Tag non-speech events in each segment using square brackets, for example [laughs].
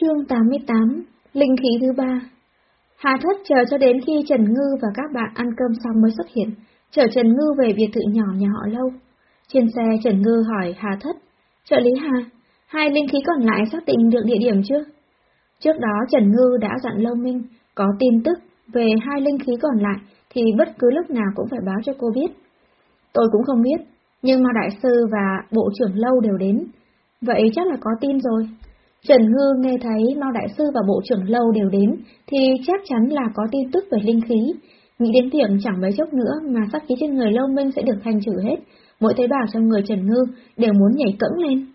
Chương 88 Linh khí thứ ba Hà thất chờ cho đến khi Trần Ngư và các bạn ăn cơm xong mới xuất hiện, chở Trần Ngư về biệt thự nhỏ nhà họ lâu. Trên xe Trần Ngư hỏi Hà thất, trợ lý Hà, hai linh khí còn lại xác định được địa điểm chưa? Trước đó Trần Ngư đã dặn Lâu Minh có tin tức về hai linh khí còn lại thì bất cứ lúc nào cũng phải báo cho cô biết. Tôi cũng không biết, nhưng mà đại sư và bộ trưởng Lâu đều đến, vậy chắc là có tin rồi. Trần Ngư nghe thấy Mao Đại Sư và Bộ trưởng Lâu đều đến, thì chắc chắn là có tin tức về linh khí. Nghĩ đến việc chẳng mấy chốc nữa mà sắc khí trên người Lâu Minh sẽ được thanh trừ hết, mỗi tế bào trong người Trần Ngư đều muốn nhảy cẫng lên.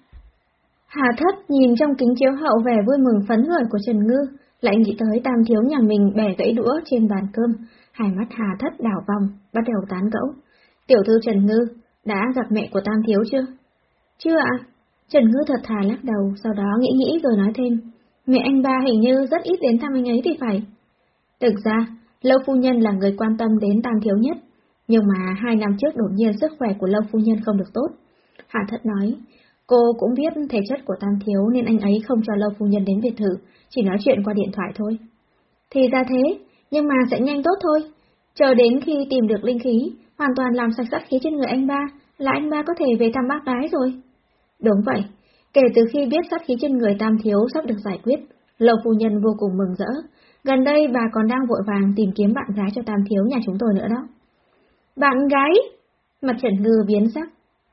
Hà Thất nhìn trong kính chiếu hậu vẻ vui mừng phấn khởi của Trần Ngư, lại nghĩ tới tam thiếu nhà mình bẻ gãy đũa trên bàn cơm, hai mắt Hà Thất đảo vòng, bắt đầu tán gẫu. Tiểu thư Trần Ngư, đã gặp mẹ của tam thiếu chưa? Chưa ạ, Trần Ngư thật thà lắc đầu, sau đó nghĩ nghĩ rồi nói thêm, mẹ anh ba hình như rất ít đến thăm anh ấy thì phải. Thực ra, Lâu Phu Nhân là người quan tâm đến Tam Thiếu nhất, nhưng mà hai năm trước đột nhiên sức khỏe của Lâu Phu Nhân không được tốt. Hạ Thất nói, cô cũng biết thể chất của Tam Thiếu nên anh ấy không cho Lâu Phu Nhân đến biệt thự, chỉ nói chuyện qua điện thoại thôi. Thì ra thế, nhưng mà sẽ nhanh tốt thôi. Chờ đến khi tìm được linh khí, hoàn toàn làm sạch sát khí trên người anh ba, là anh ba có thể về thăm bác gái rồi. Đúng vậy, kể từ khi biết sát khí trên người Tam Thiếu sắp được giải quyết, Lầu Phu Nhân vô cùng mừng rỡ. Gần đây bà còn đang vội vàng tìm kiếm bạn gái cho Tam Thiếu nhà chúng tôi nữa đó. Bạn gái? Mặt Trần Ngư biến sắc.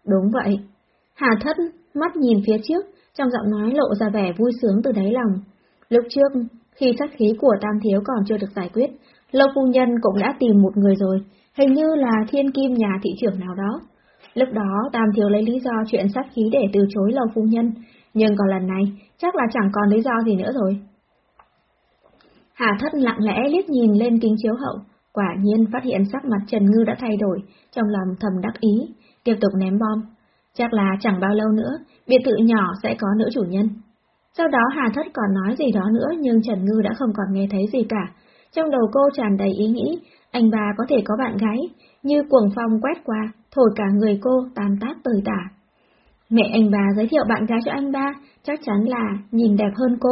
Đúng vậy. Hà thất, mắt nhìn phía trước, trong giọng nói lộ ra vẻ vui sướng từ đáy lòng. Lúc trước, khi sát khí của Tam Thiếu còn chưa được giải quyết, Lâu Phu Nhân cũng đã tìm một người rồi, hình như là thiên kim nhà thị trưởng nào đó. Lúc đó Tam Thiếu lấy lý do chuyện sát khí để từ chối lầu phu nhân, nhưng còn lần này chắc là chẳng còn lý do gì nữa rồi. Hà thất lặng lẽ liếc nhìn lên kính chiếu hậu, quả nhiên phát hiện sắc mặt Trần Ngư đã thay đổi, trong lòng thầm đắc ý, tiếp tục ném bom. Chắc là chẳng bao lâu nữa, biệt thự nhỏ sẽ có nữ chủ nhân. Sau đó Hà Thất còn nói gì đó nữa nhưng Trần Ngư đã không còn nghe thấy gì cả. Trong đầu cô tràn đầy ý nghĩ, anh bà có thể có bạn gái, như cuồng phong quét qua, thổi cả người cô tàn tác tơi tả. Mẹ anh bà giới thiệu bạn gái cho anh ba, chắc chắn là nhìn đẹp hơn cô.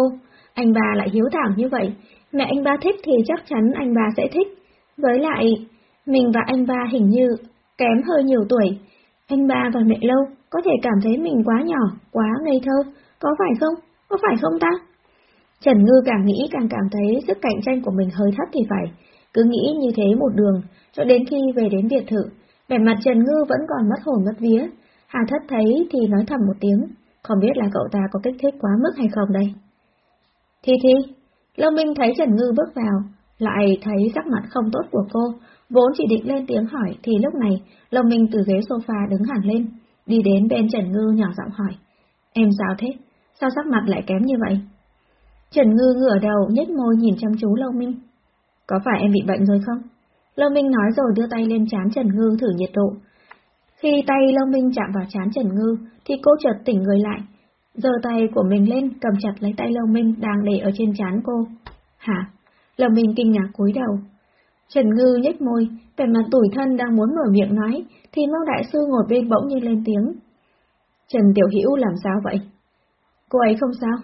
Anh bà lại hiếu thảo như vậy, mẹ anh ba thích thì chắc chắn anh bà sẽ thích. Với lại, mình và anh ba hình như kém hơi nhiều tuổi. Anh ba và mẹ lâu có thể cảm thấy mình quá nhỏ, quá ngây thơ, có phải không? Có phải không ta? Trần Ngư càng nghĩ càng cảm thấy sức cạnh tranh của mình hơi thấp thì phải, cứ nghĩ như thế một đường, cho đến khi về đến biệt thự, vẻ mặt Trần Ngư vẫn còn mất hồn mất vía. Hà thất thấy thì nói thầm một tiếng, không biết là cậu ta có kích thích quá mức hay không đây. Thi Thi, Lâu Minh thấy Trần Ngư bước vào, lại thấy sắc mặt không tốt của cô, vốn chỉ định lên tiếng hỏi thì lúc này Lâu Minh từ ghế sofa đứng hẳn lên, đi đến bên Trần Ngư nhỏ giọng hỏi. Em sao thế? Sao sắc mặt lại kém như vậy? Trần Ngư ngửa đầu nhếch môi nhìn chăm chú Lâu Minh. Có phải em bị bệnh rồi không? Lâu Minh nói rồi đưa tay lên chán Trần Ngư thử nhiệt độ. Khi tay Lâu Minh chạm vào chán Trần Ngư, thì cô chợt tỉnh người lại. Giơ tay của mình lên cầm chặt lấy tay Lâu Minh đang để ở trên chán cô. Hả? Lâu Minh kinh ngạc cúi đầu. Trần Ngư nhếch môi, vẻ mặt tủi thân đang muốn mở miệng nói, thì Mao Đại Sư ngồi bên bỗng như lên tiếng. Trần Tiểu Hữu làm sao vậy? Cô ấy không sao.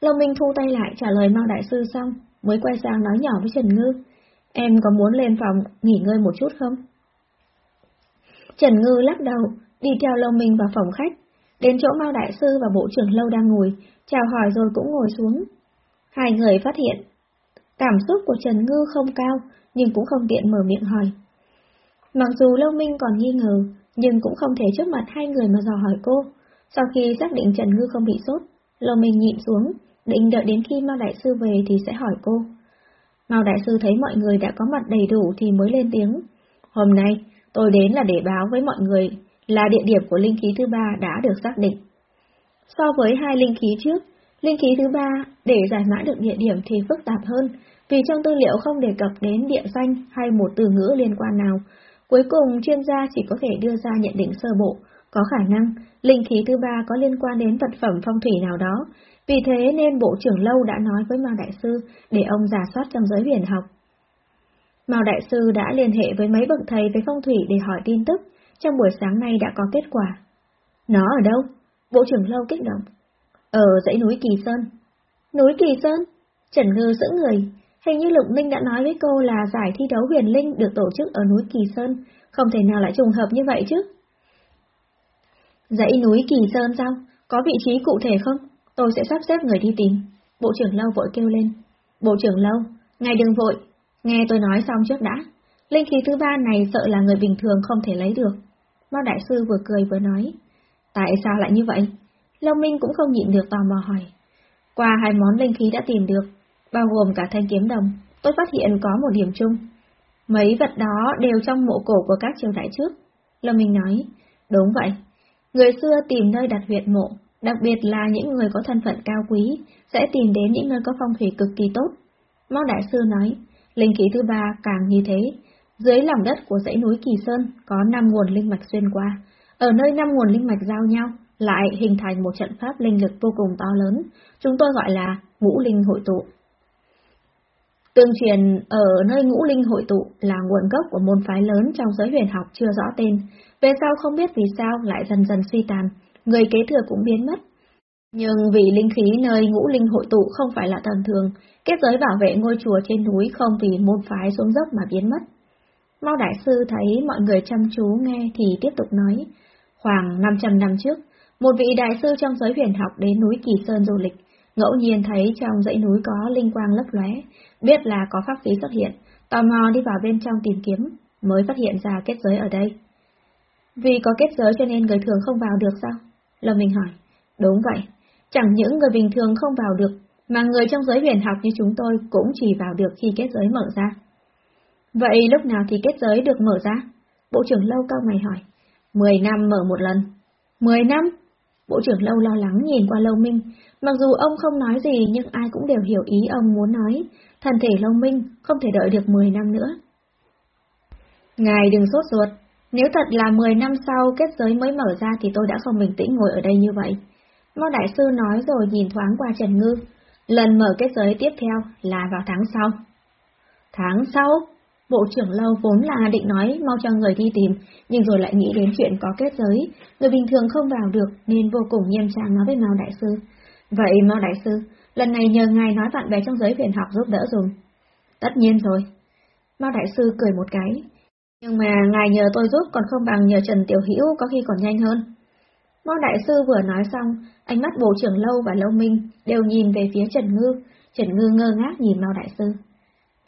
Lâu Minh thu tay lại trả lời Mao Đại Sư xong, mới quay sang nói nhỏ với Trần Ngư. Em có muốn lên phòng nghỉ ngơi một chút không? Trần Ngư lắc đầu, đi theo Lâu Minh vào phòng khách, đến chỗ Mao Đại Sư và Bộ trưởng Lâu đang ngồi, chào hỏi rồi cũng ngồi xuống. Hai người phát hiện, cảm xúc của Trần Ngư không cao, nhưng cũng không tiện mở miệng hỏi. Mặc dù Lâu Minh còn nghi ngờ, nhưng cũng không thể trước mặt hai người mà dò hỏi cô. Sau khi xác định Trần Ngư không bị sốt, Lâu Minh nhịn xuống, định đợi đến khi Mao Đại Sư về thì sẽ hỏi cô. Mao Đại Sư thấy mọi người đã có mặt đầy đủ thì mới lên tiếng. Hôm nay, tôi đến là để báo với mọi người là địa điểm của linh khí thứ ba đã được xác định. So với hai linh khí trước, linh khí thứ ba để giải mã được địa điểm thì phức tạp hơn, vì trong tư liệu không đề cập đến địa danh hay một từ ngữ liên quan nào. Cuối cùng, chuyên gia chỉ có thể đưa ra nhận định sơ bộ, có khả năng linh khí thứ ba có liên quan đến vật phẩm phong thủy nào đó, vì thế nên Bộ trưởng Lâu đã nói với Mao Đại Sư để ông giả soát trong giới huyền học. Mao Đại Sư đã liên hệ với mấy bậc thầy về phong thủy để hỏi tin tức, trong buổi sáng nay đã có kết quả. Nó ở đâu? Bộ trưởng Lâu kích động. Ở dãy núi Kỳ Sơn. Núi Kỳ Sơn? Trần Ngư giữ người. Hình như Lục Minh đã nói với cô là giải thi đấu huyền linh được tổ chức ở núi Kỳ Sơn, không thể nào lại trùng hợp như vậy chứ. Dãy núi Kỳ Sơn sao? Có vị trí cụ thể không? Tôi sẽ sắp xếp người đi tìm. Bộ trưởng Lâu vội kêu lên. Bộ trưởng Lâu, ngài đừng vội, nghe tôi nói xong trước đã. Linh khí thứ ba này sợ là người bình thường không thể lấy được. Mao Đại Sư vừa cười vừa nói. Tại sao lại như vậy? Long Minh cũng không nhịn được tò mò hỏi. Qua hai món linh khí đã tìm được, bao gồm cả thanh kiếm đồng, tôi phát hiện có một điểm chung. Mấy vật đó đều trong mộ cổ của các triều đại trước. Lâm Minh nói, đúng vậy. Người xưa tìm nơi đặt huyệt mộ, đặc biệt là những người có thân phận cao quý, sẽ tìm đến những nơi có phong thủy cực kỳ tốt. Mong Đại Sư nói, linh khí thứ ba càng như thế. Dưới lòng đất của dãy núi Kỳ Sơn có 5 nguồn linh mạch xuyên qua. Ở nơi 5 nguồn linh mạch giao nhau, lại hình thành một trận pháp linh lực vô cùng to lớn, chúng tôi gọi là ngũ linh hội tụ. Tương truyền ở nơi ngũ linh hội tụ là nguồn gốc của môn phái lớn trong giới huyền học chưa rõ tên, về sau không biết vì sao lại dần dần suy tàn, người kế thừa cũng biến mất. Nhưng vì linh khí nơi ngũ linh hội tụ không phải là tầm thường, kết giới bảo vệ ngôi chùa trên núi không vì môn phái xuống dốc mà biến mất. Mau Đại Sư thấy mọi người chăm chú nghe thì tiếp tục nói, khoảng 500 năm trước, một vị đại sư trong giới huyền học đến núi Kỳ Sơn du lịch, ngẫu nhiên thấy trong dãy núi có linh quang lấp lóe, biết là có pháp khí xuất hiện, tò mò đi vào bên trong tìm kiếm, mới phát hiện ra kết giới ở đây. Vì có kết giới cho nên người thường không vào được sao? Lâm Minh hỏi. Đúng vậy, chẳng những người bình thường không vào được, mà người trong giới huyền học như chúng tôi cũng chỉ vào được khi kết giới mở ra. Vậy lúc nào thì kết giới được mở ra? Bộ trưởng lâu cao mày hỏi. Mười năm mở một lần. Mười năm? Bộ trưởng lâu lo lắng nhìn qua Lâu Minh, mặc dù ông không nói gì nhưng ai cũng đều hiểu ý ông muốn nói, thân thể Lâu Minh không thể đợi được 10 năm nữa. Ngài đừng sốt ruột, nếu thật là 10 năm sau kết giới mới mở ra thì tôi đã không bình tĩnh ngồi ở đây như vậy. Mao Đại Sư nói rồi nhìn thoáng qua Trần Ngư, lần mở kết giới tiếp theo là vào tháng sau. Tháng sau? Bộ trưởng lâu vốn là định nói mau cho người đi tìm, nhưng rồi lại nghĩ đến chuyện có kết giới, người bình thường không vào được nên vô cùng nghiêm trang nói với Mao Đại Sư. Vậy Mao Đại Sư, lần này nhờ ngài nói bạn bè trong giới huyền học giúp đỡ dùng. Tất nhiên rồi. Mao Đại Sư cười một cái. Nhưng mà ngài nhờ tôi giúp còn không bằng nhờ Trần Tiểu Hữu có khi còn nhanh hơn. Mao Đại Sư vừa nói xong, ánh mắt Bộ trưởng Lâu và Lâu Minh đều nhìn về phía Trần Ngư. Trần Ngư ngơ ngác nhìn Mao Đại Sư.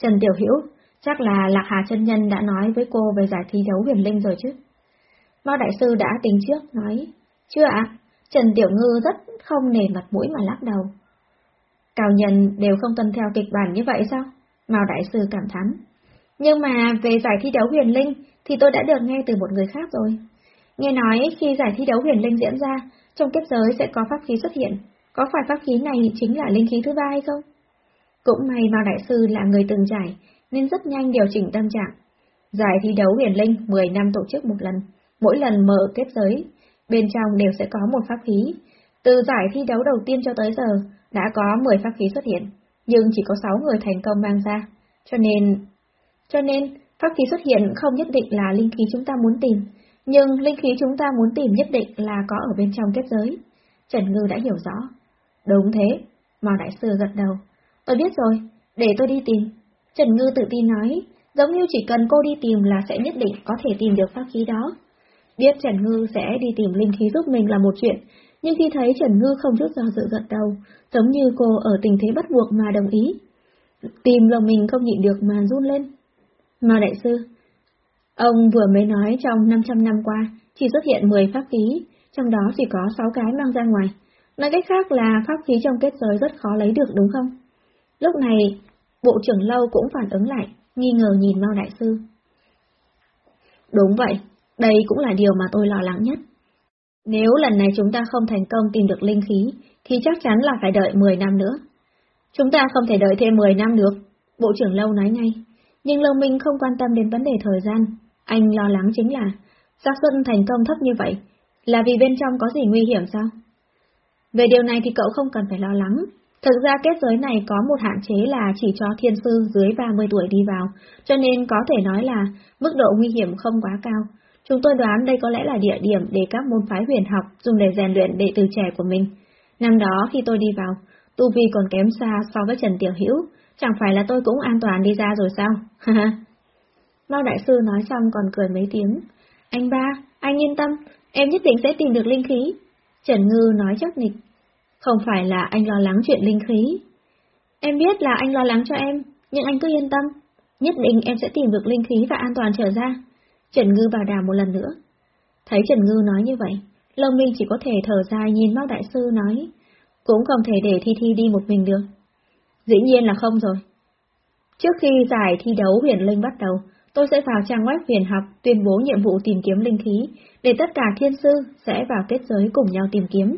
Trần Tiểu Hữu, Chắc là Lạc Hà chân Nhân đã nói với cô về giải thi đấu huyền linh rồi chứ. Mao Đại Sư đã tính trước, nói, chưa ạ, Trần Tiểu Ngư rất không nề mặt mũi mà lắc đầu. Cao nhân đều không tuân theo kịch bản như vậy sao? Mao Đại Sư cảm thán. Nhưng mà về giải thi đấu huyền linh thì tôi đã được nghe từ một người khác rồi. Nghe nói khi giải thi đấu huyền linh diễn ra, trong kết giới sẽ có pháp khí xuất hiện. Có phải pháp khí này chính là linh khí thứ ba hay không? Cũng may Mao Đại Sư là người từng trải, nên rất nhanh điều chỉnh tâm trạng. Giải thi đấu huyền linh 10 năm tổ chức một lần, mỗi lần mở kết giới, bên trong đều sẽ có một pháp khí. Từ giải thi đấu đầu tiên cho tới giờ, đã có 10 pháp khí xuất hiện, nhưng chỉ có 6 người thành công mang ra. Cho nên... Cho nên, pháp khí xuất hiện không nhất định là linh khí chúng ta muốn tìm, nhưng linh khí chúng ta muốn tìm nhất định là có ở bên trong kết giới. Trần Ngư đã hiểu rõ. Đúng thế, Mao Đại Sư gật đầu. Tôi biết rồi, để tôi đi tìm. Trần Ngư tự tin nói, giống như chỉ cần cô đi tìm là sẽ nhất định có thể tìm được pháp khí đó. Biết Trần Ngư sẽ đi tìm linh khí giúp mình là một chuyện, nhưng khi thấy Trần Ngư không chút do dự gật đầu, giống như cô ở tình thế bắt buộc mà đồng ý. Tìm lòng mình không nhịn được mà run lên. Mà đại sư, ông vừa mới nói trong 500 năm qua, chỉ xuất hiện 10 pháp khí, trong đó chỉ có 6 cái mang ra ngoài. Nói cách khác là pháp khí trong kết giới rất khó lấy được đúng không? Lúc này, Bộ trưởng lâu cũng phản ứng lại, nghi ngờ nhìn Mao Đại Sư. Đúng vậy, đây cũng là điều mà tôi lo lắng nhất. Nếu lần này chúng ta không thành công tìm được linh khí, thì chắc chắn là phải đợi 10 năm nữa. Chúng ta không thể đợi thêm 10 năm được, Bộ trưởng Lâu nói ngay. Nhưng Lâu Minh không quan tâm đến vấn đề thời gian. Anh lo lắng chính là, xác suất thành công thấp như vậy, là vì bên trong có gì nguy hiểm sao? Về điều này thì cậu không cần phải lo lắng, Thực ra kết giới này có một hạn chế là chỉ cho thiên sư dưới 30 tuổi đi vào, cho nên có thể nói là mức độ nguy hiểm không quá cao. Chúng tôi đoán đây có lẽ là địa điểm để các môn phái huyền học dùng để rèn luyện đệ tử trẻ của mình. Năm đó khi tôi đi vào, tu vi còn kém xa so với Trần Tiểu Hữu chẳng phải là tôi cũng an toàn đi ra rồi sao? [laughs] Mao Đại Sư nói xong còn cười mấy tiếng. Anh ba, anh yên tâm, em nhất định sẽ tìm được linh khí. Trần Ngư nói chắc nịch. Không phải là anh lo lắng chuyện linh khí. Em biết là anh lo lắng cho em, nhưng anh cứ yên tâm. Nhất định em sẽ tìm được linh khí và an toàn trở ra. Trần Ngư bảo đảm một lần nữa. Thấy Trần Ngư nói như vậy, Long Minh chỉ có thể thở dài nhìn Mao Đại Sư nói, cũng không thể để Thi Thi đi một mình được. Dĩ nhiên là không rồi. Trước khi giải thi đấu huyền linh bắt đầu, tôi sẽ vào trang web huyền học tuyên bố nhiệm vụ tìm kiếm linh khí, để tất cả thiên sư sẽ vào kết giới cùng nhau tìm kiếm.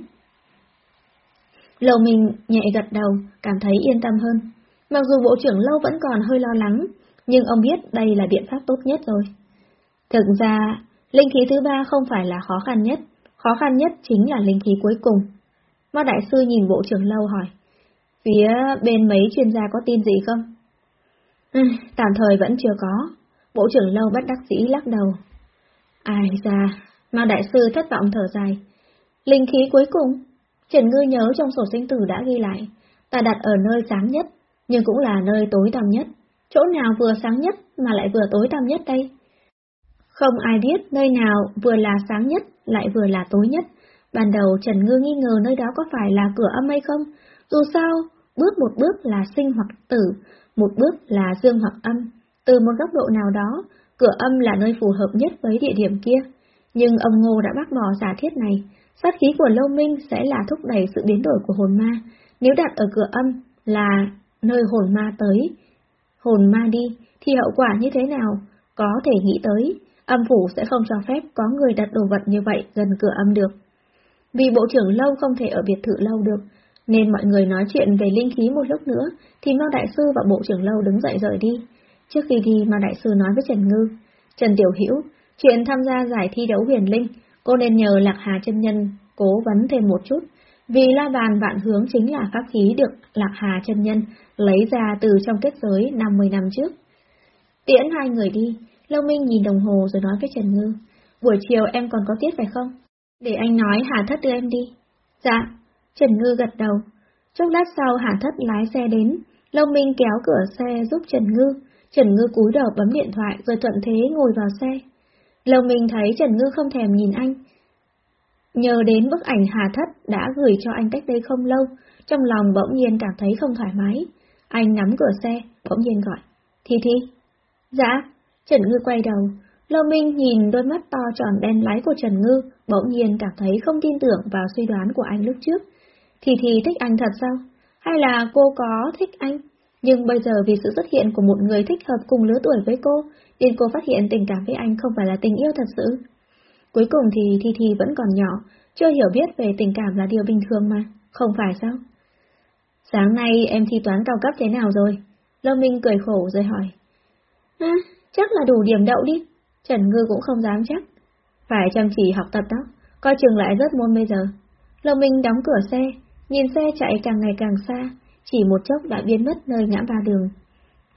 Lầu mình nhẹ gật đầu, cảm thấy yên tâm hơn. Mặc dù bộ trưởng lâu vẫn còn hơi lo lắng, nhưng ông biết đây là biện pháp tốt nhất rồi. Thực ra, linh khí thứ ba không phải là khó khăn nhất, khó khăn nhất chính là linh khí cuối cùng. Mao Đại Sư nhìn bộ trưởng lâu hỏi, phía bên mấy chuyên gia có tin gì không? Ừ, tạm thời vẫn chưa có, bộ trưởng lâu bất đắc dĩ lắc đầu. Ai ra, Mao Đại Sư thất vọng thở dài. Linh khí cuối cùng, Trần Ngư nhớ trong sổ sinh tử đã ghi lại, ta đặt ở nơi sáng nhất, nhưng cũng là nơi tối tăm nhất. Chỗ nào vừa sáng nhất mà lại vừa tối tăm nhất đây? Không ai biết nơi nào vừa là sáng nhất lại vừa là tối nhất. Ban đầu Trần Ngư nghi ngờ nơi đó có phải là cửa âm hay không? Dù sao, bước một bước là sinh hoặc tử, một bước là dương hoặc âm. Từ một góc độ nào đó, cửa âm là nơi phù hợp nhất với địa điểm kia. Nhưng ông Ngô đã bác bỏ giả thiết này, sát khí của Lâu Minh sẽ là thúc đẩy sự biến đổi của hồn ma. Nếu đặt ở cửa âm là nơi hồn ma tới, hồn ma đi, thì hậu quả như thế nào? Có thể nghĩ tới, âm phủ sẽ không cho phép có người đặt đồ vật như vậy gần cửa âm được. Vì bộ trưởng lâu không thể ở biệt thự lâu được, nên mọi người nói chuyện về linh khí một lúc nữa, thì Mao Đại Sư và bộ trưởng lâu đứng dậy rời đi. Trước khi đi, Mao Đại Sư nói với Trần Ngư, Trần Tiểu Hữu chuyện tham gia giải thi đấu huyền linh, nên nhờ Lạc Hà chân nhân cố vấn thêm một chút, vì la bàn vạn hướng chính là pháp khí được Lạc Hà chân nhân lấy ra từ trong kết giới 50 năm trước. Tiễn hai người đi, Lâu Minh nhìn đồng hồ rồi nói với Trần Ngư, buổi chiều em còn có tiết phải không? Để anh nói Hà Thất đưa em đi. Dạ, Trần Ngư gật đầu. Chốc lát sau Hà Thất lái xe đến, Lâu Minh kéo cửa xe giúp Trần Ngư. Trần Ngư cúi đầu bấm điện thoại rồi thuận thế ngồi vào xe. Lâu Minh thấy Trần Ngư không thèm nhìn anh. Nhờ đến bức ảnh Hà Thất đã gửi cho anh cách đây không lâu, trong lòng bỗng nhiên cảm thấy không thoải mái. Anh nắm cửa xe, bỗng nhiên gọi. Thi Thi. Dạ. Trần Ngư quay đầu. Lâu Minh nhìn đôi mắt to tròn đen láy của Trần Ngư, bỗng nhiên cảm thấy không tin tưởng vào suy đoán của anh lúc trước. Thì thì thích anh thật sao? Hay là cô có thích anh? Nhưng bây giờ vì sự xuất hiện của một người thích hợp cùng lứa tuổi với cô, nên cô phát hiện tình cảm với anh không phải là tình yêu thật sự. Cuối cùng thì Thi Thi vẫn còn nhỏ, chưa hiểu biết về tình cảm là điều bình thường mà, không phải sao? Sáng nay em thi toán cao cấp thế nào rồi? Lâu Minh cười khổ rồi hỏi. À, chắc là đủ điểm đậu đi. Trần Ngư cũng không dám chắc. Phải chăm chỉ học tập đó, coi chừng lại rất môn bây giờ. Lâu Minh đóng cửa xe, nhìn xe chạy càng ngày càng xa, chỉ một chốc đã biến mất nơi ngã ba đường.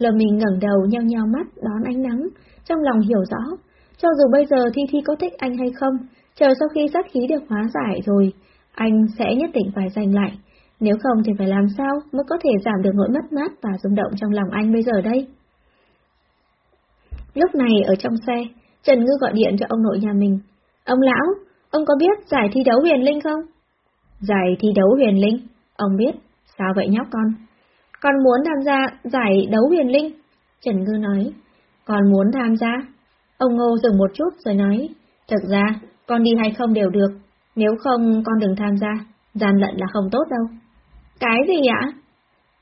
Lờ mình ngẩng đầu nheo nheo mắt đón ánh nắng, trong lòng hiểu rõ, cho dù bây giờ Thi Thi có thích anh hay không, chờ sau khi sát khí được hóa giải rồi, anh sẽ nhất định phải giành lại. Nếu không thì phải làm sao mới có thể giảm được nỗi mất mát và rung động trong lòng anh bây giờ đây? Lúc này ở trong xe, Trần Ngư gọi điện cho ông nội nhà mình. Ông lão, ông có biết giải thi đấu huyền linh không? Giải thi đấu huyền linh? Ông biết. Sao vậy nhóc con? Con muốn tham gia giải đấu huyền linh. Trần Ngư nói. Con muốn tham gia? Ông Ngô dừng một chút rồi nói. Thực ra, con đi hay không đều được. Nếu không, con đừng tham gia. Gian lận là không tốt đâu. Cái gì ạ?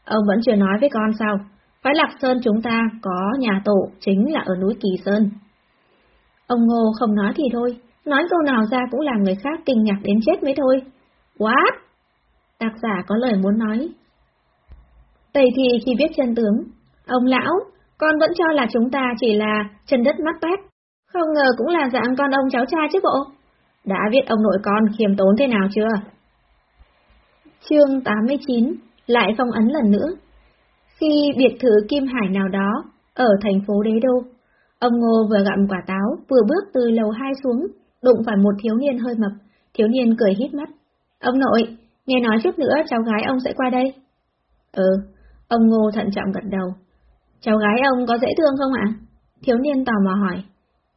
Ông vẫn chưa nói với con sao? Phái Lạc Sơn chúng ta có nhà tổ chính là ở núi Kỳ Sơn. Ông Ngô không nói thì thôi, nói câu nào ra cũng làm người khác kinh ngạc đến chết mới thôi. What? Tác giả có lời muốn nói. Tây thì khi biết chân tướng, ông lão, con vẫn cho là chúng ta chỉ là chân đất mắt tét, không ngờ cũng là dạng con ông cháu cha chứ bộ. Đã biết ông nội con khiêm tốn thế nào chưa? Chương 89 Lại phong ấn lần nữa Khi biệt thự Kim Hải nào đó, ở thành phố Đế Đô, ông Ngô vừa gặm quả táo, vừa bước từ lầu hai xuống, đụng phải một thiếu niên hơi mập. Thiếu niên cười hít mắt. Ông nội, nghe nói chút nữa cháu gái ông sẽ qua đây. Ừ, ông Ngô thận trọng gật đầu. Cháu gái ông có dễ thương không ạ? Thiếu niên tò mò hỏi.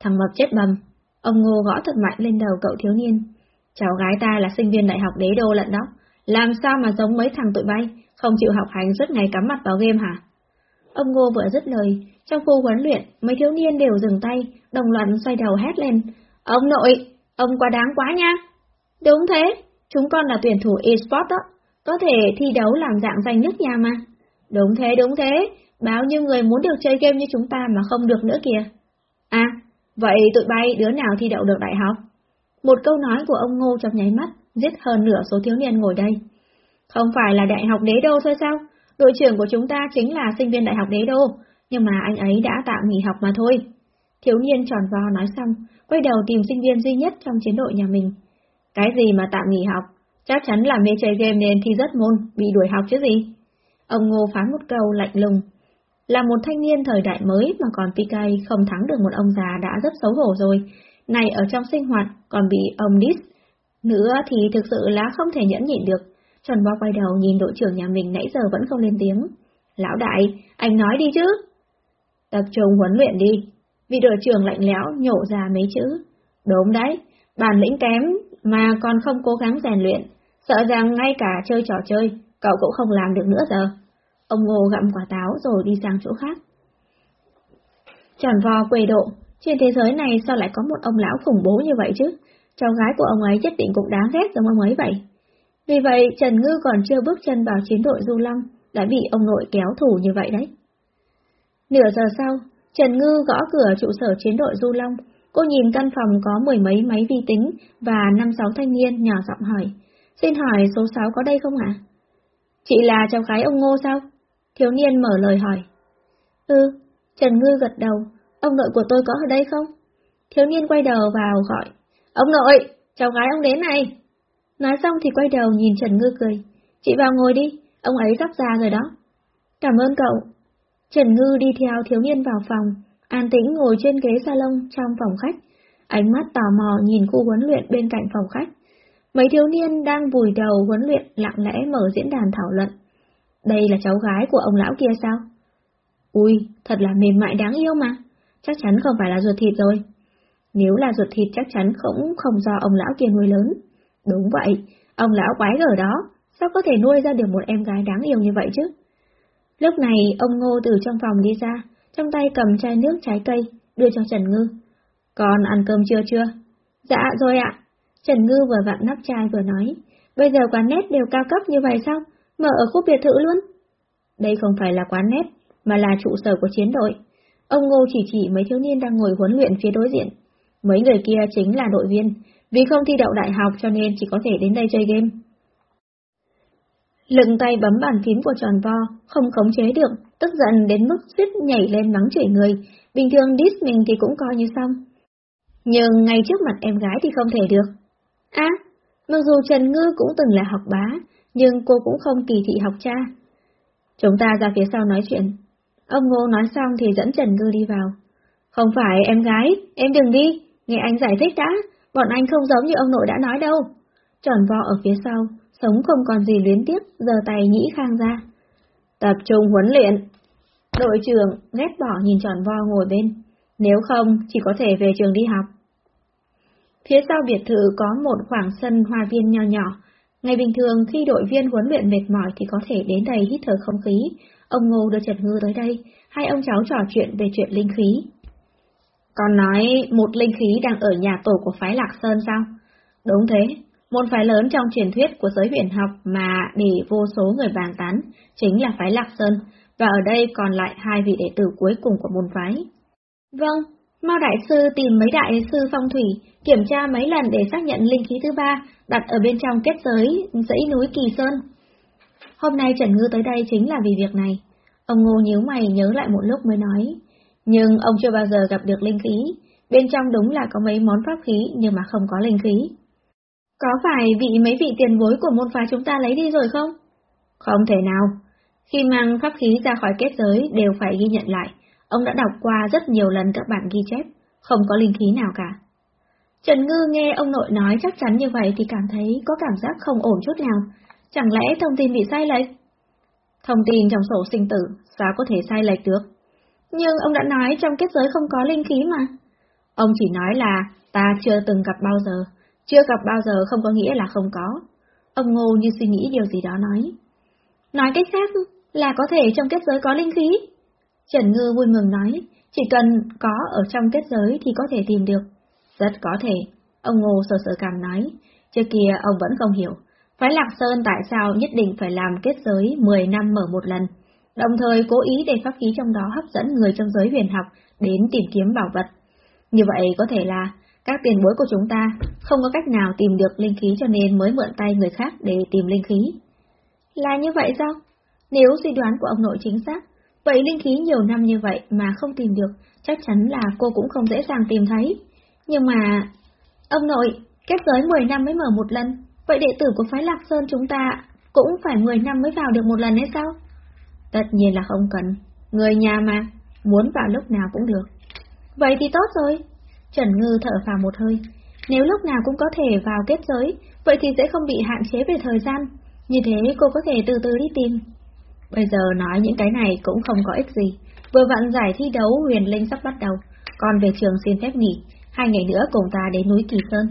Thằng mập chết bầm. Ông Ngô gõ thật mạnh lên đầu cậu thiếu niên. Cháu gái ta là sinh viên đại học đế đô lận đó. Làm sao mà giống mấy thằng tụi bay, không chịu học hành suốt ngày cắm mặt vào game hả? Ông Ngô vừa dứt lời, trong khu huấn luyện, mấy thiếu niên đều dừng tay, đồng loạt xoay đầu hét lên. Ông nội, ông quá đáng quá nha. Đúng thế, chúng con là tuyển thủ esports đó, có thể thi đấu làm dạng danh nhất nhà mà. Đúng thế, đúng thế, bao nhiêu người muốn được chơi game như chúng ta mà không được nữa kìa. À, vậy tụi bay đứa nào thi đậu được đại học? Một câu nói của ông Ngô trong nháy mắt, giết hơn nửa số thiếu niên ngồi đây. Không phải là đại học đế đô thôi sao? Đội trưởng của chúng ta chính là sinh viên đại học đế đô, nhưng mà anh ấy đã tạm nghỉ học mà thôi. Thiếu niên tròn vo nói xong, quay đầu tìm sinh viên duy nhất trong chiến đội nhà mình. Cái gì mà tạm nghỉ học? Chắc chắn là mê chơi game nên thi rất môn, bị đuổi học chứ gì? Ông Ngô phán một câu lạnh lùng. Là một thanh niên thời đại mới mà còn PK không thắng được một ông già đã rất xấu hổ rồi. Này ở trong sinh hoạt còn bị ông Dis. Nữa thì thực sự là không thể nhẫn nhịn được. Trần Bo quay đầu nhìn đội trưởng nhà mình nãy giờ vẫn không lên tiếng. Lão đại, anh nói đi chứ. Tập trung huấn luyện đi. Vị đội trưởng lạnh lẽo nhổ ra mấy chữ. Đúng đấy, bản lĩnh kém mà còn không cố gắng rèn luyện. Sợ rằng ngay cả chơi trò chơi, cậu cũng không làm được nữa giờ. Ông Ngô gặm quả táo rồi đi sang chỗ khác. Tròn vo quê độ, trên thế giới này sao lại có một ông lão khủng bố như vậy chứ? Cháu gái của ông ấy nhất định cũng đáng ghét giống ông ấy vậy. Vì vậy, Trần Ngư còn chưa bước chân vào chiến đội Du Long, đã bị ông nội kéo thủ như vậy đấy. Nửa giờ sau, Trần Ngư gõ cửa trụ sở chiến đội Du Long. Cô nhìn căn phòng có mười mấy máy vi tính và năm sáu thanh niên nhỏ giọng hỏi. Xin hỏi số 6 có đây không ạ? Chị là cháu gái ông Ngô sao? Thiếu niên mở lời hỏi. Ừ, Trần Ngư gật đầu. Ông nội của tôi có ở đây không? Thiếu niên quay đầu vào gọi. Ông nội, cháu gái ông đến này. Nói xong thì quay đầu nhìn Trần Ngư cười. Chị vào ngồi đi, ông ấy sắp ra rồi đó. Cảm ơn cậu. Trần Ngư đi theo thiếu niên vào phòng, an tĩnh ngồi trên ghế salon trong phòng khách. Ánh mắt tò mò nhìn khu huấn luyện bên cạnh phòng khách. Mấy thiếu niên đang vùi đầu huấn luyện lặng lẽ mở diễn đàn thảo luận. Đây là cháu gái của ông lão kia sao? Ui, thật là mềm mại đáng yêu mà. Chắc chắn không phải là ruột thịt rồi. Nếu là ruột thịt chắc chắn cũng không do ông lão kia nuôi lớn. Đúng vậy, ông lão quái gở đó, sao có thể nuôi ra được một em gái đáng yêu như vậy chứ? Lúc này, ông Ngô từ trong phòng đi ra, trong tay cầm chai nước trái cây, đưa cho Trần Ngư. Con ăn cơm chưa chưa? Dạ, rồi ạ. Trần Ngư vừa vặn nắp chai vừa nói. Bây giờ quán nét đều cao cấp như vậy sao? Mở ở khu biệt thự luôn? Đây không phải là quán nét, mà là trụ sở của chiến đội. Ông Ngô chỉ chỉ mấy thiếu niên đang ngồi huấn luyện phía đối diện. Mấy người kia chính là đội viên, vì không thi đậu đại học cho nên chỉ có thể đến đây chơi game. Lưng tay bấm bàn phím của tròn vo, không khống chế được, tức giận đến mức suýt nhảy lên mắng chửi người, bình thường diss mình thì cũng coi như xong. Nhưng ngay trước mặt em gái thì không thể được. À, mặc dù Trần Ngư cũng từng là học bá, nhưng cô cũng không kỳ thị học cha. Chúng ta ra phía sau nói chuyện. Ông Ngô nói xong thì dẫn Trần Ngư đi vào. Không phải em gái, em đừng đi, nghe anh giải thích đã, bọn anh không giống như ông nội đã nói đâu. Tròn vo ở phía sau, sống không còn gì luyến tiếc, giờ tay nhĩ khang ra. Tập trung huấn luyện. Đội trưởng ghét bỏ nhìn tròn vo ngồi bên, nếu không chỉ có thể về trường đi học. Phía sau biệt thự có một khoảng sân hoa viên nho nhỏ. Ngày bình thường khi đội viên huấn luyện mệt mỏi thì có thể đến đây hít thở không khí. Ông Ngô đưa Trần Ngư tới đây, hai ông cháu trò chuyện về chuyện linh khí. Còn nói một linh khí đang ở nhà tổ của phái Lạc Sơn sao? Đúng thế, Môn phái lớn trong truyền thuyết của giới huyền học mà để vô số người bàn tán chính là phái Lạc Sơn, và ở đây còn lại hai vị đệ tử cuối cùng của môn phái. Vâng, Mao Đại Sư tìm mấy đại sư phong thủy, kiểm tra mấy lần để xác nhận linh khí thứ ba đặt ở bên trong kết giới dãy núi Kỳ Sơn. Hôm nay Trần Ngư tới đây chính là vì việc này. Ông Ngô nhíu mày nhớ lại một lúc mới nói. Nhưng ông chưa bao giờ gặp được linh khí, bên trong đúng là có mấy món pháp khí nhưng mà không có linh khí. Có phải bị mấy vị tiền bối của môn phái chúng ta lấy đi rồi không? Không thể nào. Khi mang pháp khí ra khỏi kết giới đều phải ghi nhận lại. Ông đã đọc qua rất nhiều lần các bản ghi chép, không có linh khí nào cả. Trần Ngư nghe ông nội nói chắc chắn như vậy thì cảm thấy có cảm giác không ổn chút nào. Chẳng lẽ thông tin bị sai lệch? Thông tin trong sổ sinh tử, sao có thể sai lệch được? Nhưng ông đã nói trong kết giới không có linh khí mà. Ông chỉ nói là ta chưa từng gặp bao giờ, chưa gặp bao giờ không có nghĩa là không có. Ông Ngô như suy nghĩ điều gì đó nói. Nói cách khác là có thể trong kết giới có linh khí. Trần Ngư vui mừng nói, chỉ cần có ở trong kết giới thì có thể tìm được. Rất có thể, ông Ngô sờ sờ cảm nói, trước kia ông vẫn không hiểu, Phái Lạc Sơn tại sao nhất định phải làm kết giới 10 năm mở một lần, đồng thời cố ý để pháp khí trong đó hấp dẫn người trong giới huyền học đến tìm kiếm bảo vật. Như vậy có thể là các tiền bối của chúng ta không có cách nào tìm được linh khí cho nên mới mượn tay người khác để tìm linh khí. Là như vậy sao? Nếu suy đoán của ông nội chính xác, vậy linh khí nhiều năm như vậy mà không tìm được, chắc chắn là cô cũng không dễ dàng tìm thấy. Nhưng mà... Ông nội, kết giới 10 năm mới mở một lần, vậy đệ tử của phái Lạc Sơn chúng ta cũng phải 10 năm mới vào được một lần hay sao? Tất nhiên là không cần, người nhà mà, muốn vào lúc nào cũng được. Vậy thì tốt rồi. Trần Ngư thở vào một hơi. Nếu lúc nào cũng có thể vào kết giới, vậy thì sẽ không bị hạn chế về thời gian. Như thế cô có thể từ từ đi tìm. Bây giờ nói những cái này cũng không có ích gì. Vừa vặn giải thi đấu huyền linh sắp bắt đầu, còn về trường xin phép nghỉ, hai ngày nữa cùng ta đến núi Kỳ Sơn.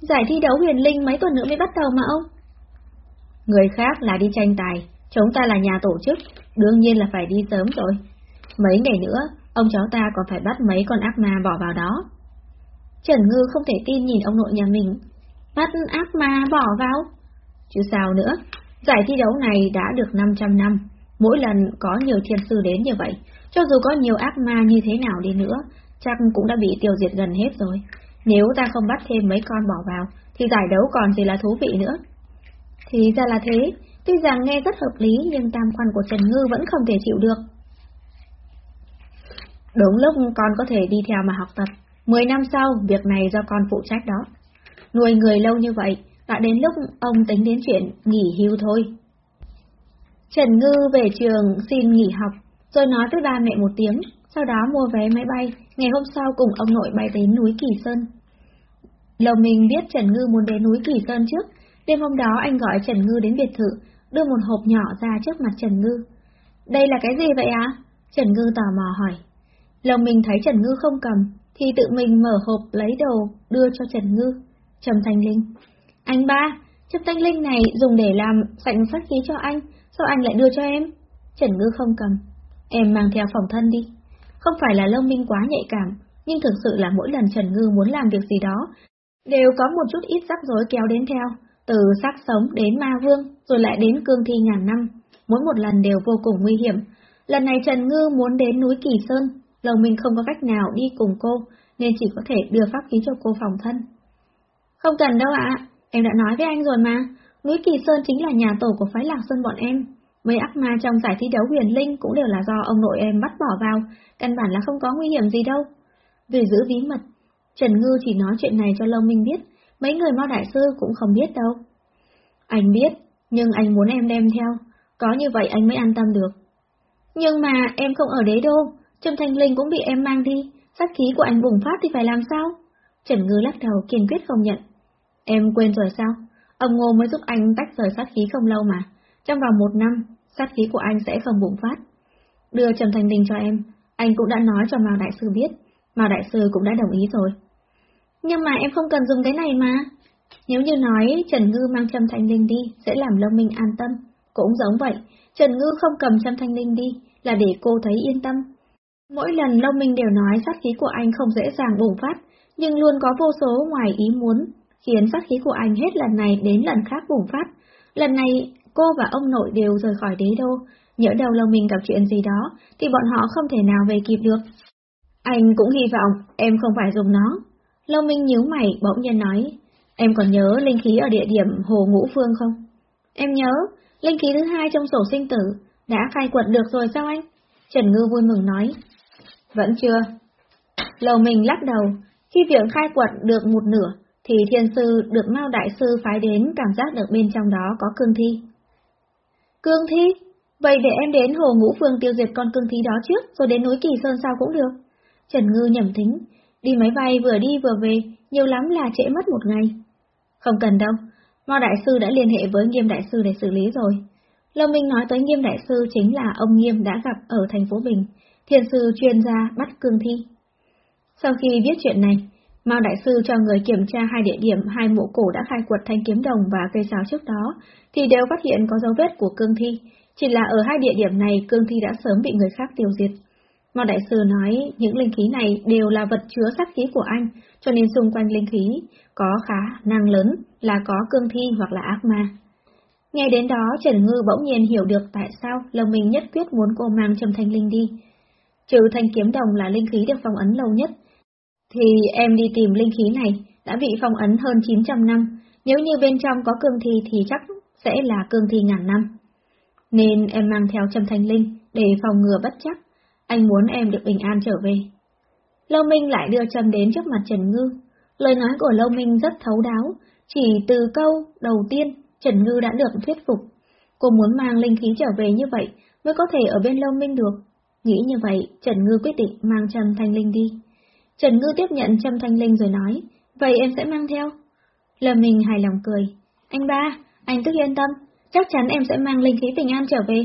Giải thi đấu huyền linh mấy tuần nữa mới bắt đầu mà ông. Người khác là đi tranh tài, chúng ta là nhà tổ chức, đương nhiên là phải đi sớm rồi. Mấy ngày nữa, ông cháu ta còn phải bắt mấy con ác ma bỏ vào đó. Trần Ngư không thể tin nhìn ông nội nhà mình. Bắt ác ma bỏ vào? Chứ sao nữa, giải thi đấu này đã được 500 năm, mỗi lần có nhiều thiên sư đến như vậy, cho dù có nhiều ác ma như thế nào đi nữa, chắc cũng đã bị tiêu diệt gần hết rồi. Nếu ta không bắt thêm mấy con bỏ vào, thì giải đấu còn gì là thú vị nữa. Thì ra là thế, tuy rằng nghe rất hợp lý nhưng tam quan của Trần Ngư vẫn không thể chịu được. Đúng lúc con có thể đi theo mà học tập, mười năm sau việc này do con phụ trách đó. Nuôi người lâu như vậy, đã đến lúc ông tính đến chuyện nghỉ hưu thôi. Trần Ngư về trường xin nghỉ học, rồi nói với ba mẹ một tiếng, sau đó mua vé máy bay, ngày hôm sau cùng ông nội bay đến núi Kỳ Sơn. Lầu mình biết Trần Ngư muốn đến núi Kỳ Sơn trước, đêm hôm đó anh gọi Trần Ngư đến biệt thự, đưa một hộp nhỏ ra trước mặt Trần Ngư. Đây là cái gì vậy á? Trần Ngư tò mò hỏi. Lầu mình thấy Trần Ngư không cầm, thì tự mình mở hộp lấy đồ, đưa cho Trần Ngư. Trầm Thanh Linh. Anh ba, chiếc Thanh Linh này dùng để làm sạch sát khí cho anh, sao anh lại đưa cho em? Trần Ngư không cầm. Em mang theo phòng thân đi. Không phải là Lâm Minh quá nhạy cảm, nhưng thực sự là mỗi lần Trần Ngư muốn làm việc gì đó, đều có một chút ít rắc rối kéo đến theo, từ xác sống đến ma vương, rồi lại đến cương thi ngàn năm, mỗi một lần đều vô cùng nguy hiểm. Lần này Trần Ngư muốn đến núi Kỳ Sơn, Lầu Minh không có cách nào đi cùng cô, nên chỉ có thể đưa pháp khí cho cô phòng thân. Không cần đâu ạ, em đã nói với anh rồi mà, núi Kỳ Sơn chính là nhà tổ của phái Lạc Sơn bọn em. Mấy ác ma trong giải thi đấu huyền linh cũng đều là do ông nội em bắt bỏ vào, căn bản là không có nguy hiểm gì đâu. Vì giữ bí mật, Trần Ngư chỉ nói chuyện này cho Lâu Minh biết, mấy người Mao Đại Sư cũng không biết đâu. Anh biết, nhưng anh muốn em đem theo, có như vậy anh mới an tâm được. Nhưng mà em không ở đế đô, Trầm Thanh Linh cũng bị em mang đi, sát khí của anh bùng phát thì phải làm sao? Trần Ngư lắc đầu kiên quyết không nhận. Em quên rồi sao? Ông Ngô mới giúp anh tách rời sát khí không lâu mà. Trong vòng một năm, sát khí của anh sẽ không bùng phát. Đưa Trầm Thanh đình cho em, anh cũng đã nói cho Mao Đại Sư biết, Mao Đại Sư cũng đã đồng ý rồi. Nhưng mà em không cần dùng cái này mà. Nếu như nói Trần Ngư mang Trầm Thanh Linh đi sẽ làm Lâm Minh an tâm, cũng giống vậy, Trần Ngư không cầm Trầm Thanh Linh đi là để cô thấy yên tâm. Mỗi lần Long Minh đều nói sát khí của anh không dễ dàng bùng phát, nhưng luôn có vô số ngoài ý muốn, khiến sát khí của anh hết lần này đến lần khác bùng phát. Lần này, cô và ông nội đều rời khỏi đế đô, nhỡ đầu lòng Minh gặp chuyện gì đó, thì bọn họ không thể nào về kịp được. Anh cũng hy vọng em không phải dùng nó. Lâu Minh nhíu mày bỗng nhiên nói, em còn nhớ linh khí ở địa điểm Hồ Ngũ Phương không? Em nhớ, linh khí thứ hai trong sổ sinh tử, đã khai quật được rồi sao anh? Trần Ngư vui mừng nói. Vẫn chưa. Lầu mình lắc đầu, khi việc khai quật được một nửa, thì thiên sư được Mao Đại Sư phái đến cảm giác được bên trong đó có cương thi. Cương thi? Vậy để em đến Hồ Ngũ Phương tiêu diệt con cương thi đó trước, rồi đến núi Kỳ Sơn sao cũng được. Trần Ngư nhầm tính, đi máy bay vừa đi vừa về, nhiều lắm là trễ mất một ngày. Không cần đâu, Mao Đại Sư đã liên hệ với Nghiêm Đại Sư để xử lý rồi. Lâm Minh nói tới Nghiêm Đại Sư chính là ông Nghiêm đã gặp ở thành phố Bình, thiền sư chuyên gia bắt cương thi. Sau khi viết chuyện này, Mao Đại Sư cho người kiểm tra hai địa điểm hai mộ cổ đã khai quật thanh kiếm đồng và cây sáo trước đó, thì đều phát hiện có dấu vết của cương thi, chỉ là ở hai địa điểm này cương thi đã sớm bị người khác tiêu diệt. Mao Đại Sư nói những linh khí này đều là vật chứa sát khí của anh, cho nên xung quanh linh khí có khá năng lớn là có cương thi hoặc là ác ma. Nghe đến đó Trần Ngư bỗng nhiên hiểu được tại sao Lâm Minh nhất quyết muốn cô mang Trầm Thanh Linh đi. Trừ thanh kiếm đồng là linh khí được phong ấn lâu nhất, thì em đi tìm linh khí này đã bị phong ấn hơn 900 năm, nếu như bên trong có cương thi thì chắc sẽ là cương thi ngàn năm. Nên em mang theo Trầm Thanh Linh để phòng ngừa bất chắc, anh muốn em được bình an trở về. Lâu Minh lại đưa Trầm đến trước mặt Trần Ngư. Lời nói của Lâu Minh rất thấu đáo, chỉ từ câu đầu tiên Trần Ngư đã được thuyết phục. Cô muốn mang linh khí trở về như vậy mới có thể ở bên Lâu Minh được. Nghĩ như vậy, Trần Ngư quyết định mang Trầm Thanh Linh đi. Trần Ngư tiếp nhận châm Thanh Linh rồi nói, vậy em sẽ mang theo. Lâm Minh hài lòng cười, anh ba, anh cứ yên tâm, chắc chắn em sẽ mang linh khí bình an trở về.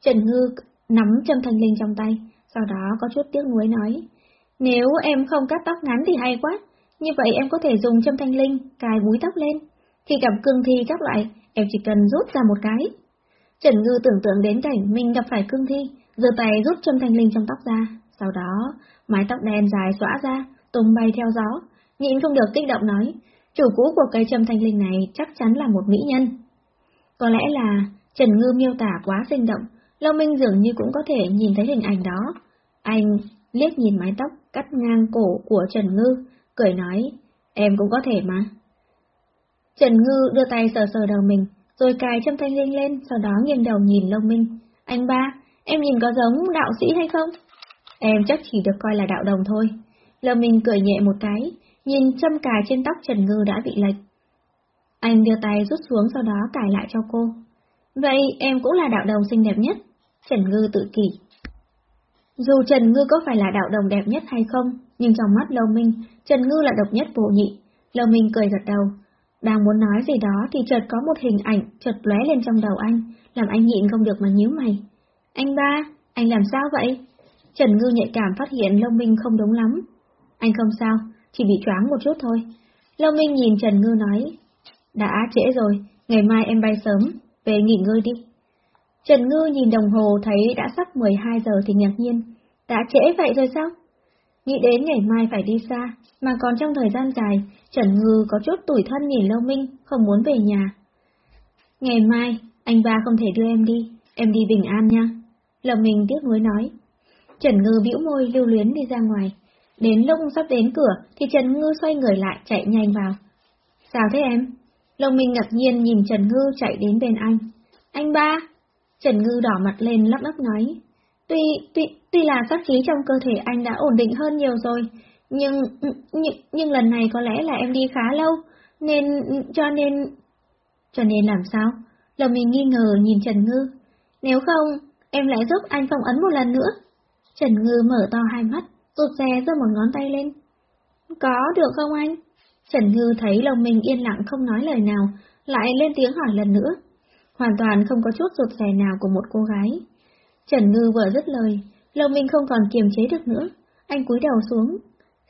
Trần Ngư nắm châm Thanh Linh trong tay, sau đó có chút tiếc nuối nói, nếu em không cắt tóc ngắn thì hay quá, như vậy em có thể dùng châm Thanh Linh cài búi tóc lên. Khi gặp cương thi các loại, em chỉ cần rút ra một cái. Trần Ngư tưởng tượng đến cảnh mình gặp phải cương thi, giơ tay rút châm thanh linh trong tóc ra, sau đó mái tóc đen dài xõa ra, tung bay theo gió, nhịn không được kích động nói, chủ cũ của cây châm thanh linh này chắc chắn là một mỹ nhân. Có lẽ là Trần Ngư miêu tả quá sinh động, Lâu Minh dường như cũng có thể nhìn thấy hình ảnh đó. Anh liếc nhìn mái tóc cắt ngang cổ của Trần Ngư, cười nói, em cũng có thể mà. Trần Ngư đưa tay sờ sờ đầu mình, rồi cài châm thanh linh lên, sau đó nghiêng đầu nhìn Long Minh. Anh ba, em nhìn có giống đạo sĩ hay không? Em chắc chỉ được coi là đạo đồng thôi. Lờ Minh cười nhẹ một cái, nhìn châm cài trên tóc Trần Ngư đã bị lệch. Anh đưa tay rút xuống sau đó cài lại cho cô. Vậy em cũng là đạo đồng xinh đẹp nhất. Trần Ngư tự kỷ. Dù Trần Ngư có phải là đạo đồng đẹp nhất hay không, nhưng trong mắt Lâu Minh, Trần Ngư là độc nhất vô nhị. Lâu Minh cười gật đầu, đang muốn nói gì đó thì chợt có một hình ảnh chợt lóe lên trong đầu anh, làm anh nhịn không được mà nhíu mày. Anh ba, anh làm sao vậy? Trần Ngư nhạy cảm phát hiện Lâu Minh không đúng lắm. Anh không sao, chỉ bị choáng một chút thôi. Lâu Minh nhìn Trần Ngư nói, đã trễ rồi, ngày mai em bay sớm, về nghỉ ngơi đi. Trần Ngư nhìn đồng hồ thấy đã sắp 12 giờ thì ngạc nhiên, đã trễ vậy rồi sao? Nghĩ đến ngày mai phải đi xa, mà còn trong thời gian dài, Trần Ngư có chút tủi thân nhìn Lâu Minh, không muốn về nhà. Ngày mai, anh ba không thể đưa em đi, em đi bình an nha. Lâu Minh tiếc nuối nói. Trần Ngư bĩu môi lưu luyến đi ra ngoài. Đến lúc sắp đến cửa thì Trần Ngư xoay người lại chạy nhanh vào. Sao thế em? Lông Minh ngạc nhiên nhìn Trần Ngư chạy đến bên anh. Anh ba! Trần Ngư đỏ mặt lên lắp bắp nói. Tuy, tuy, tuy là sát khí trong cơ thể anh đã ổn định hơn nhiều rồi, nhưng, nhưng, nhưng lần này có lẽ là em đi khá lâu, nên, cho nên... Cho nên làm sao? Lòng mình nghi ngờ nhìn Trần Ngư. Nếu không, em lại giúp anh phong ấn một lần nữa. Trần Ngư mở to hai mắt, rụt rè giơ một ngón tay lên. Có được không anh? Trần Ngư thấy lòng mình yên lặng không nói lời nào, lại lên tiếng hỏi lần nữa. Hoàn toàn không có chút rụt rè nào của một cô gái. Trần Ngư vừa dứt lời, lòng mình không còn kiềm chế được nữa. Anh cúi đầu xuống,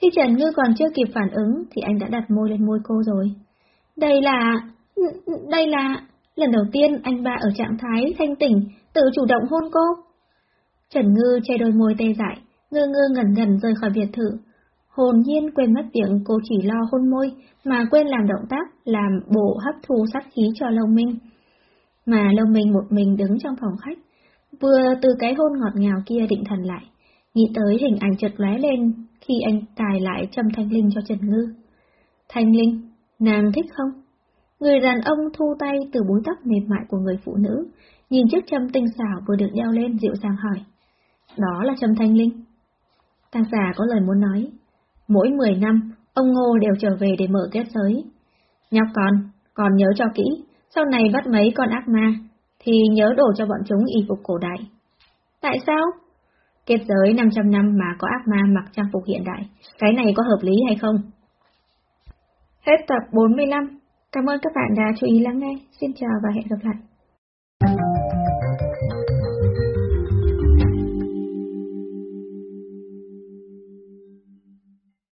khi Trần Ngư còn chưa kịp phản ứng thì anh đã đặt môi lên môi cô rồi. Đây là... đây là... Lần đầu tiên anh ba ở trạng thái thanh tỉnh, tự chủ động hôn cô. Trần Ngư che đôi môi tê dại, ngơ ngơ ngẩn ngẩn rời khỏi biệt thự. Hồn nhiên quên mất việc cô chỉ lo hôn môi, mà quên làm động tác, làm bộ hấp thu sát khí cho Lâu Minh. Mà Lâu Minh một mình đứng trong phòng khách, vừa từ cái hôn ngọt ngào kia định thần lại, nghĩ tới hình ảnh chợt lóe lên khi anh tài lại châm thanh linh cho Trần Ngư. Thanh linh, nàng thích không? Người đàn ông thu tay từ búi tóc mềm mại của người phụ nữ, nhìn chiếc châm tinh xảo vừa được đeo lên dịu dàng hỏi. Đó là trầm thanh linh. Tác giả có lời muốn nói. Mỗi 10 năm, ông Ngô đều trở về để mở kết giới. Nhóc con, còn nhớ cho kỹ, sau này bắt mấy con ác ma, thì nhớ đổ cho bọn chúng y phục cổ đại. Tại sao? Kết giới 500 năm mà có ác ma mặc trang phục hiện đại, cái này có hợp lý hay không? Hết tập 45. Cảm ơn các bạn đã chú ý lắng nghe. Xin chào và hẹn gặp lại.